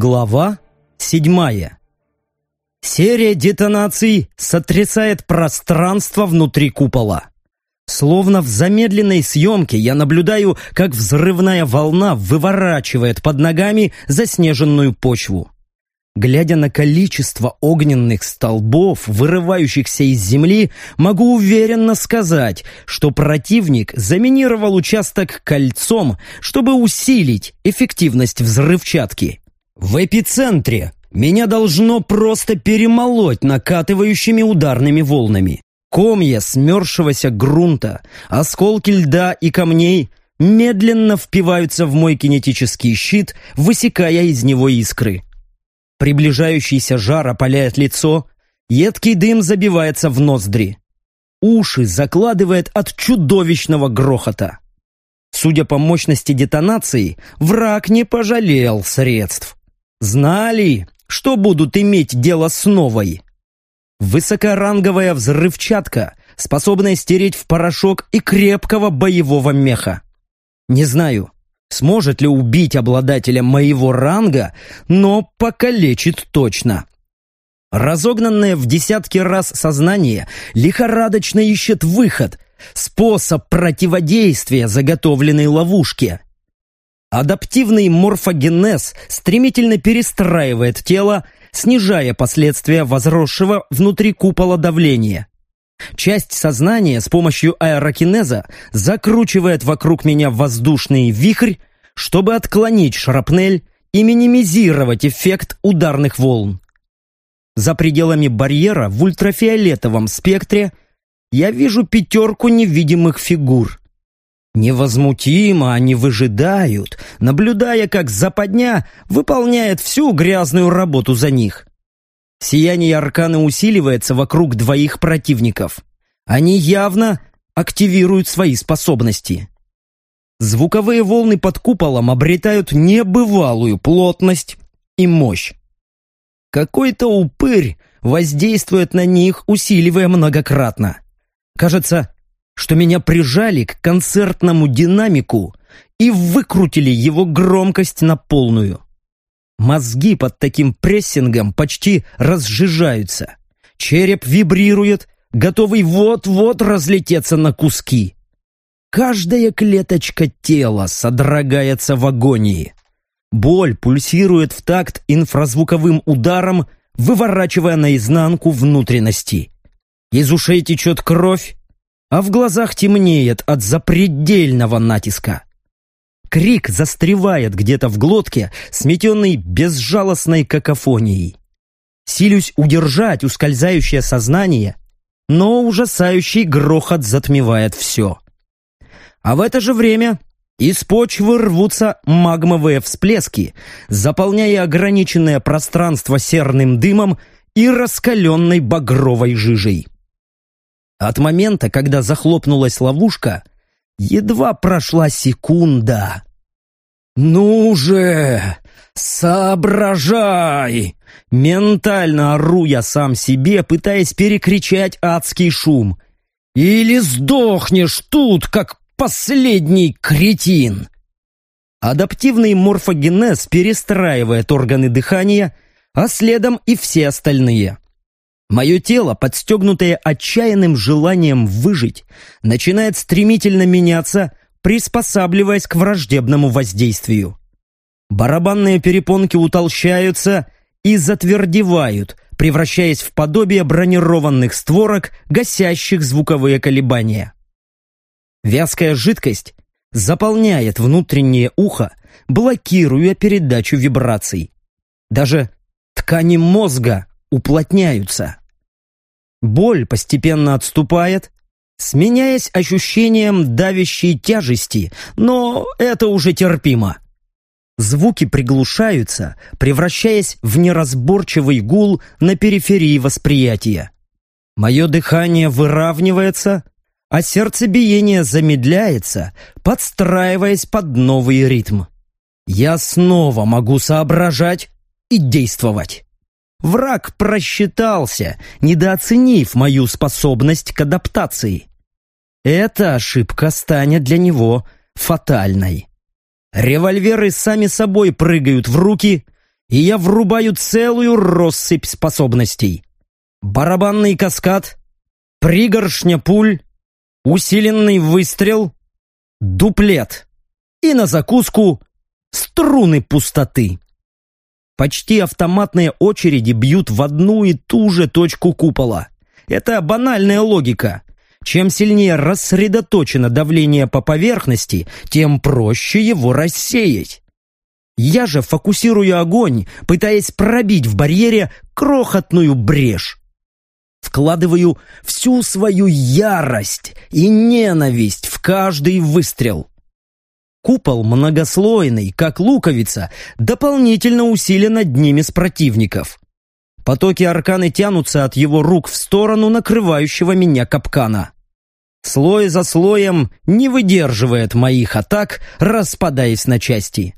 Глава седьмая. Серия детонаций сотрясает пространство внутри купола. Словно в замедленной съемке я наблюдаю, как взрывная волна выворачивает под ногами заснеженную почву. Глядя на количество огненных столбов, вырывающихся из земли, могу уверенно сказать, что противник заминировал участок кольцом, чтобы усилить эффективность взрывчатки. В эпицентре меня должно просто перемолоть накатывающими ударными волнами. Комья смерзшегося грунта, осколки льда и камней медленно впиваются в мой кинетический щит, высекая из него искры. Приближающийся жар опаляет лицо, едкий дым забивается в ноздри. Уши закладывает от чудовищного грохота. Судя по мощности детонации, враг не пожалел средств. Знали, что будут иметь дело с новой. Высокоранговая взрывчатка, способная стереть в порошок и крепкого боевого меха. Не знаю, сможет ли убить обладателя моего ранга, но покалечит точно. Разогнанное в десятки раз сознание лихорадочно ищет выход, способ противодействия заготовленной ловушке. Адаптивный морфогенез стремительно перестраивает тело, снижая последствия возросшего внутри купола давления. Часть сознания с помощью аэрокинеза закручивает вокруг меня воздушный вихрь, чтобы отклонить шрапнель и минимизировать эффект ударных волн. За пределами барьера в ультрафиолетовом спектре я вижу пятерку невидимых фигур. Невозмутимо они выжидают, наблюдая, как западня выполняет всю грязную работу за них. Сияние аркана усиливается вокруг двоих противников. Они явно активируют свои способности. Звуковые волны под куполом обретают небывалую плотность и мощь. Какой-то упырь воздействует на них, усиливая многократно. Кажется, что меня прижали к концертному динамику и выкрутили его громкость на полную. Мозги под таким прессингом почти разжижаются. Череп вибрирует, готовый вот-вот разлететься на куски. Каждая клеточка тела содрогается в агонии. Боль пульсирует в такт инфразвуковым ударом, выворачивая наизнанку внутренности. Из ушей течет кровь, а в глазах темнеет от запредельного натиска. Крик застревает где-то в глотке, сметенный безжалостной какофонией. Силюсь удержать ускользающее сознание, но ужасающий грохот затмевает все. А в это же время из почвы рвутся магмовые всплески, заполняя ограниченное пространство серным дымом и раскаленной багровой жижей. От момента, когда захлопнулась ловушка, едва прошла секунда. «Ну же, соображай!» Ментально ору я сам себе, пытаясь перекричать адский шум. «Или сдохнешь тут, как последний кретин!» Адаптивный морфогенез перестраивает органы дыхания, а следом и все остальные. Мое тело, подстегнутое отчаянным желанием выжить, начинает стремительно меняться, приспосабливаясь к враждебному воздействию. Барабанные перепонки утолщаются и затвердевают, превращаясь в подобие бронированных створок, гасящих звуковые колебания. Вязкая жидкость заполняет внутреннее ухо, блокируя передачу вибраций. Даже ткани мозга уплотняются. Боль постепенно отступает, сменяясь ощущением давящей тяжести, но это уже терпимо. Звуки приглушаются, превращаясь в неразборчивый гул на периферии восприятия. Мое дыхание выравнивается, а сердцебиение замедляется, подстраиваясь под новый ритм. Я снова могу соображать и действовать. Враг просчитался, недооценив мою способность к адаптации. Эта ошибка станет для него фатальной. Револьверы сами собой прыгают в руки, и я врубаю целую россыпь способностей. Барабанный каскад, пригоршня пуль, усиленный выстрел, дуплет и на закуску струны пустоты. Почти автоматные очереди бьют в одну и ту же точку купола. Это банальная логика. Чем сильнее рассредоточено давление по поверхности, тем проще его рассеять. Я же фокусирую огонь, пытаясь пробить в барьере крохотную брешь. Вкладываю всю свою ярость и ненависть в каждый выстрел. Купол многослойный, как луковица, дополнительно усилен одним из противников. Потоки арканы тянутся от его рук в сторону накрывающего меня капкана. Слой за слоем не выдерживает моих атак, распадаясь на части.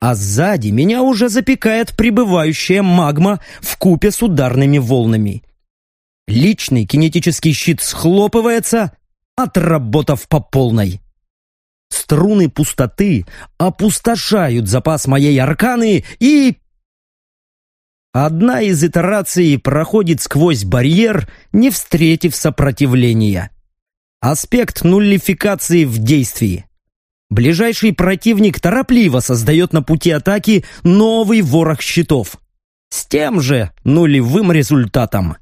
А сзади меня уже запекает прибывающая магма в купе с ударными волнами. Личный кинетический щит схлопывается, отработав по полной. Струны пустоты опустошают запас моей арканы и... Одна из итераций проходит сквозь барьер, не встретив сопротивления. Аспект нуллификации в действии. Ближайший противник торопливо создает на пути атаки новый ворох щитов. С тем же нулевым результатом.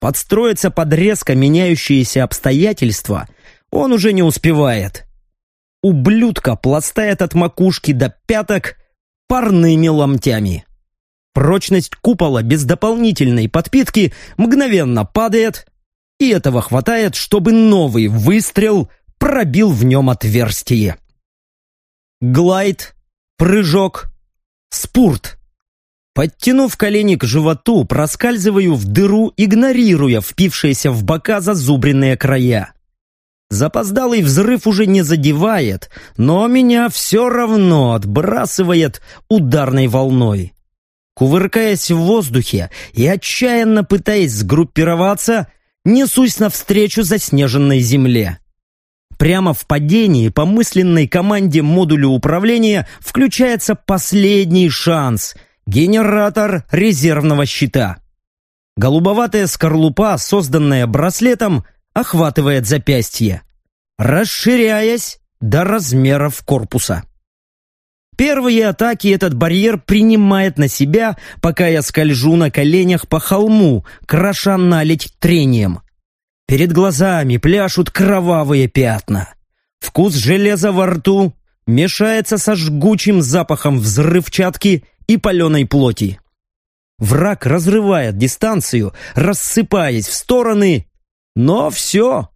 Подстроиться под резко меняющиеся обстоятельства он уже не успевает ублюдка пластает от макушки до пяток парными ломтями. Прочность купола без дополнительной подпитки мгновенно падает, и этого хватает, чтобы новый выстрел пробил в нем отверстие. Глайд, прыжок, спурт. Подтянув колени к животу, проскальзываю в дыру, игнорируя впившиеся в бока зазубренные края. Запоздалый взрыв уже не задевает, но меня все равно отбрасывает ударной волной. Кувыркаясь в воздухе и отчаянно пытаясь сгруппироваться, несусь навстречу заснеженной земле. Прямо в падении по мысленной команде модуля управления включается последний шанс — генератор резервного щита. Голубоватая скорлупа, созданная браслетом, охватывает запястье, расширяясь до размеров корпуса. Первые атаки этот барьер принимает на себя, пока я скольжу на коленях по холму, кроша налить трением. Перед глазами пляшут кровавые пятна. Вкус железа во рту мешается со жгучим запахом взрывчатки и паленой плоти. Враг разрывает дистанцию, рассыпаясь в стороны, но все.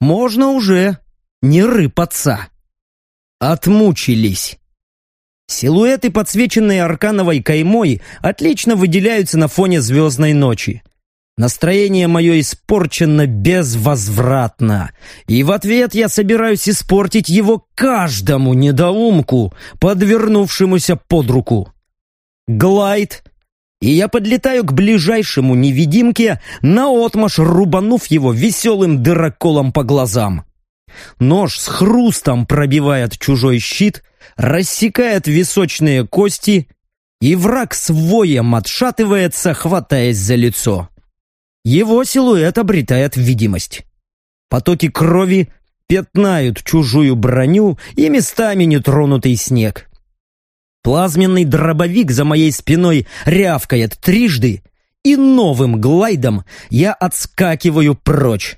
Можно уже не рыпаться. Отмучились. Силуэты, подсвеченные аркановой каймой, отлично выделяются на фоне звездной ночи. Настроение мое испорчено безвозвратно, и в ответ я собираюсь испортить его каждому недоумку, подвернувшемуся под руку. Глайд и я подлетаю к ближайшему невидимке, наотмашь рубанув его веселым дыроколом по глазам. Нож с хрустом пробивает чужой щит, рассекает височные кости, и враг с воем отшатывается, хватаясь за лицо. Его силуэт обретает видимость. Потоки крови пятнают чужую броню и местами нетронутый снег. Плазменный дробовик за моей спиной рявкает трижды, и новым глайдом я отскакиваю прочь.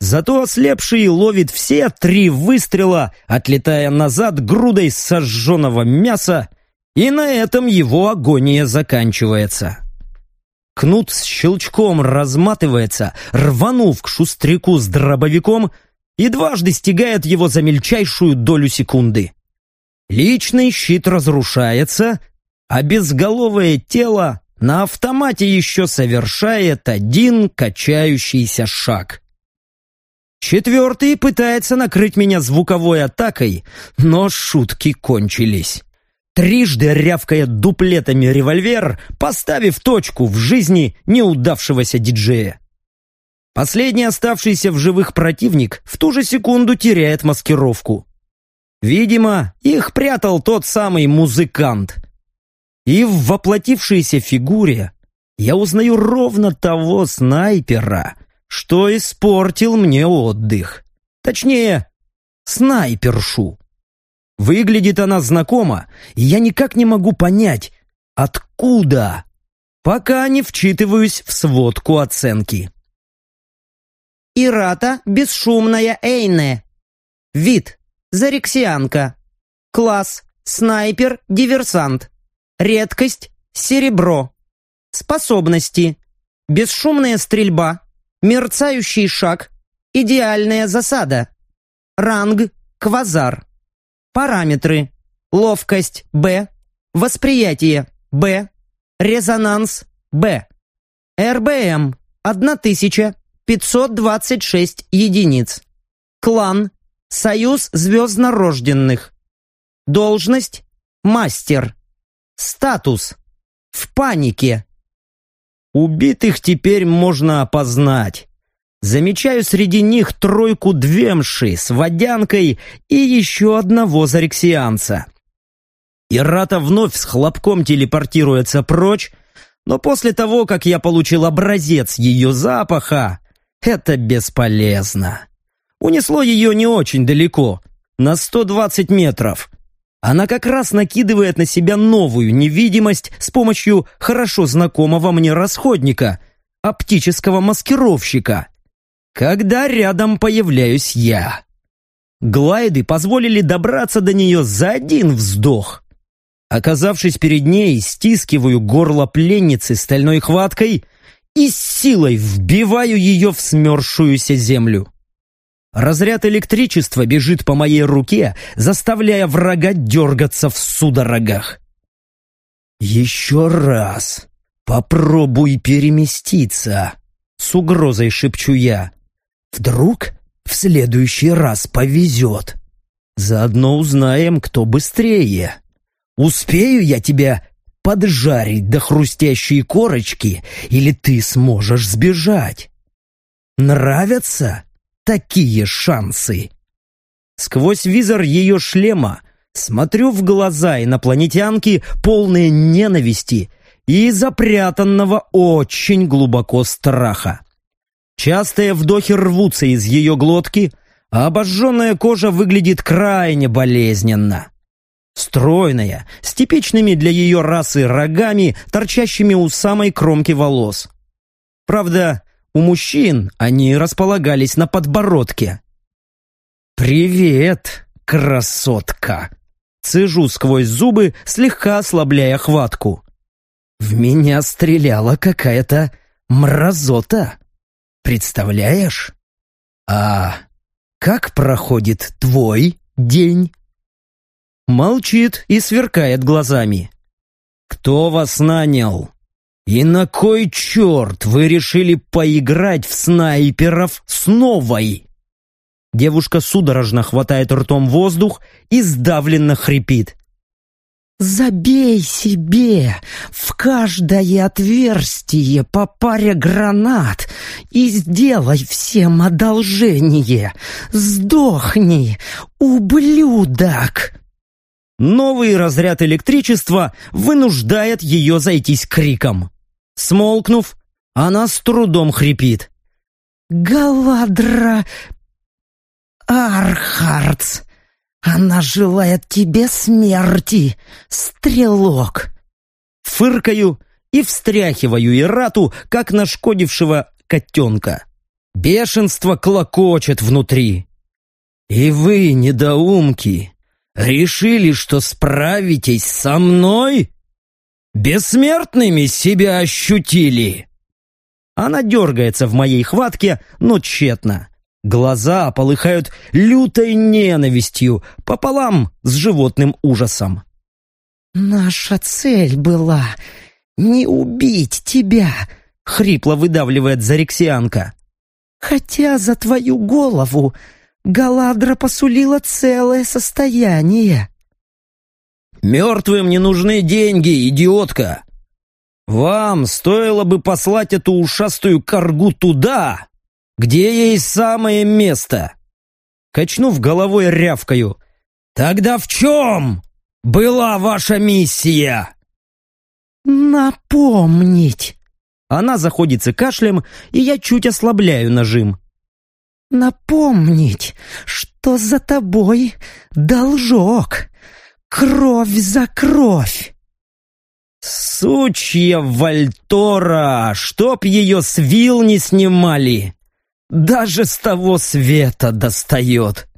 Зато ослепший ловит все три выстрела, отлетая назад грудой сожженного мяса, и на этом его агония заканчивается. Кнут с щелчком разматывается, рванув к шустряку с дробовиком, и дважды стигает его за мельчайшую долю секунды. Личный щит разрушается, а безголовое тело на автомате еще совершает один качающийся шаг. Четвертый пытается накрыть меня звуковой атакой, но шутки кончились. Трижды рявкая дуплетами револьвер, поставив точку в жизни неудавшегося диджея. Последний оставшийся в живых противник в ту же секунду теряет маскировку. Видимо, их прятал тот самый музыкант. И в воплотившейся фигуре я узнаю ровно того снайпера, что испортил мне отдых. Точнее, снайпершу. Выглядит она знакомо, и я никак не могу понять, откуда, пока не вчитываюсь в сводку оценки. Ирата бесшумная Эйне. Вид – зарексианка. Класс – снайпер-диверсант. Редкость – серебро. Способности – бесшумная стрельба, мерцающий шаг, идеальная засада. Ранг – квазар. Параметры. Ловкость – Б. Восприятие – Б. Резонанс – Б. РБМ – 1526 единиц. Клан – Союз звезднорожденных. Должность – мастер. Статус – в панике. Убитых теперь можно опознать. Замечаю среди них тройку двемши с водянкой и еще одного зарексианца. Ирата вновь с хлопком телепортируется прочь, но после того, как я получил образец ее запаха, это бесполезно. Унесло ее не очень далеко, на 120 метров. Она как раз накидывает на себя новую невидимость с помощью хорошо знакомого мне расходника, оптического маскировщика когда рядом появляюсь я. Глайды позволили добраться до нее за один вздох. Оказавшись перед ней, стискиваю горло пленницы стальной хваткой и с силой вбиваю ее в смерзшуюся землю. Разряд электричества бежит по моей руке, заставляя врага дергаться в судорогах. «Еще раз попробуй переместиться», — с угрозой шепчу я. Вдруг в следующий раз повезет. Заодно узнаем, кто быстрее. Успею я тебя поджарить до хрустящей корочки, или ты сможешь сбежать? Нравятся такие шансы? Сквозь визор ее шлема смотрю в глаза инопланетянки, полные ненависти и запрятанного очень глубоко страха. Частые вдохи рвутся из ее глотки, а обожженная кожа выглядит крайне болезненно. Стройная, с типичными для ее расы рогами, торчащими у самой кромки волос. Правда, у мужчин они располагались на подбородке. «Привет, красотка!» Цежу сквозь зубы, слегка ослабляя хватку. «В меня стреляла какая-то мразота!» Представляешь? А как проходит твой день? Молчит и сверкает глазами. Кто вас нанял? И на кой черт вы решили поиграть в снайперов с новой? Девушка судорожно хватает ртом воздух и сдавленно хрипит. Забей себе в каждое отверстие по паре гранат и сделай всем одолжение. Сдохни, ублюдок!» Новый разряд электричества вынуждает ее зайтись криком. Смолкнув, она с трудом хрипит. «Галадра Архардс!» «Она желает тебе смерти, стрелок!» Фыркаю и встряхиваю Ирату, как нашкодившего котенка. Бешенство клокочет внутри. «И вы, недоумки, решили, что справитесь со мной? Бессмертными себя ощутили!» Она дергается в моей хватке, но тщетно. Глаза полыхают лютой ненавистью пополам с животным ужасом. «Наша цель была не убить тебя», — хрипло выдавливает Зарексианка. «Хотя за твою голову Галадра посулила целое состояние». «Мертвым не нужны деньги, идиотка! Вам стоило бы послать эту ушастую коргу туда, где ей самое место?» Качнув головой, рявкаю. «Тогда в чем была ваша миссия?» Напомнить. Она заходится кашлем, и я чуть ослабляю нажим. Напомнить, что за тобой должок. Кровь за кровь. Сучья Вальтора, чтоб ее с вил не снимали. Даже с того света достает.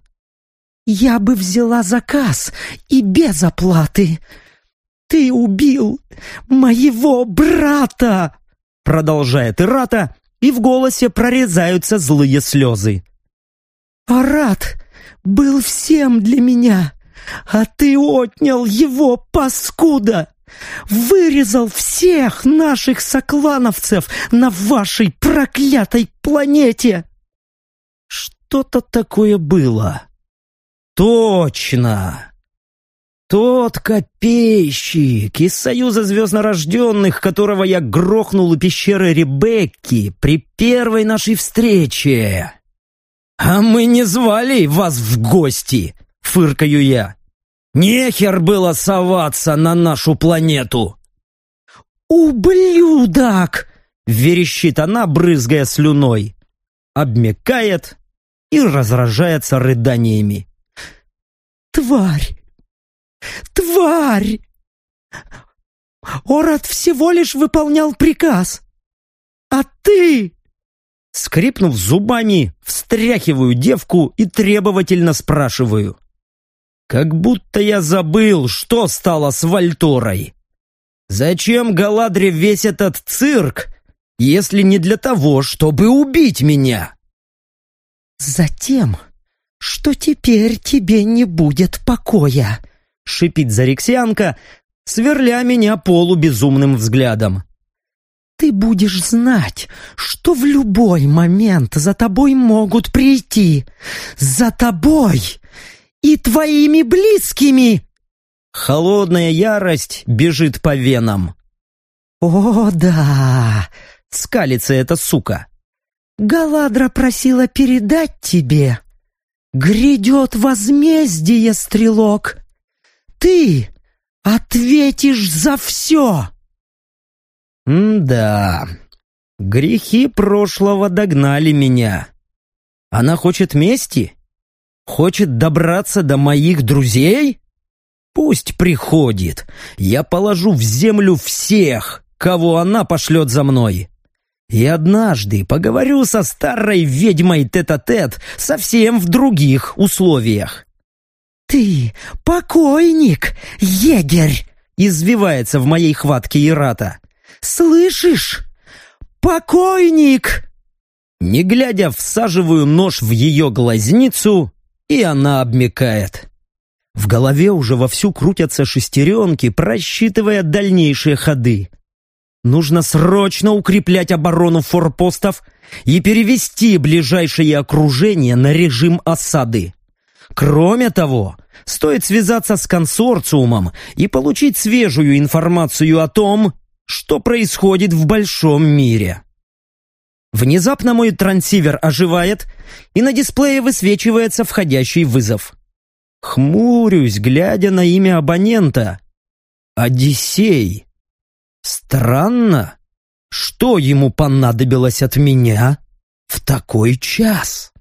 Я бы взяла заказ и без оплаты. Ты убил моего брата, продолжает Ирата, и в голосе прорезаются злые слезы. Арат был всем для меня, а ты отнял его, паскуда! Вырезал всех наших соклановцев на вашей проклятой планете!» Что-то такое было. Точно! Тот копейщик из Союза Звезднорожденных, которого я грохнул у пещеры Ребекки при первой нашей встрече. «А мы не звали вас в гости!» — фыркаю я. Нехер было соваться на нашу планету!» «Ублюдок!» — верещит она, брызгая слюной. Обмекает и разражается рыданиями. «Тварь! Тварь! Орат всего лишь выполнял приказ! А ты...» Скрипнув зубами, встряхиваю девку и требовательно спрашиваю. Как будто я забыл, что стало с Вальторой. Зачем Галадре весь этот цирк, если не для того, чтобы убить меня? Затем, что теперь тебе не будет покоя, шипит Зарексианка, сверля меня полубезумным взглядом. Ты будешь знать, что в любой момент за тобой могут прийти. За тобой и твоими близкими!» Холодная ярость бежит по венам. «О, да!» — скалится эта сука. «Галадра просила передать тебе. Грядет возмездие, стрелок. Ты ответишь за все!» «Да, грехи прошлого догнали меня. Она хочет мести?» Хочет добраться до моих друзей? Пусть приходит. Я положу в землю всех, кого она пошлет за мной. И однажды поговорю со старой ведьмой тет-а-тет -тет совсем в других условиях. «Ты покойник, егерь!» Извивается в моей хватке Ирата. «Слышишь? Покойник!» Не глядя, всаживаю нож в ее глазницу и она обмекает. В голове уже вовсю крутятся шестеренки, просчитывая дальнейшие ходы. Нужно срочно укреплять оборону форпостов и перевести ближайшее окружение на режим осады. Кроме того, стоит связаться с консорциумом и получить свежую информацию о том, что происходит в большом мире. Внезапно мой трансивер оживает, и на дисплее высвечивается входящий вызов. Хмурюсь, глядя на имя абонента. Одиссей. Странно. Что ему понадобилось от меня в такой час?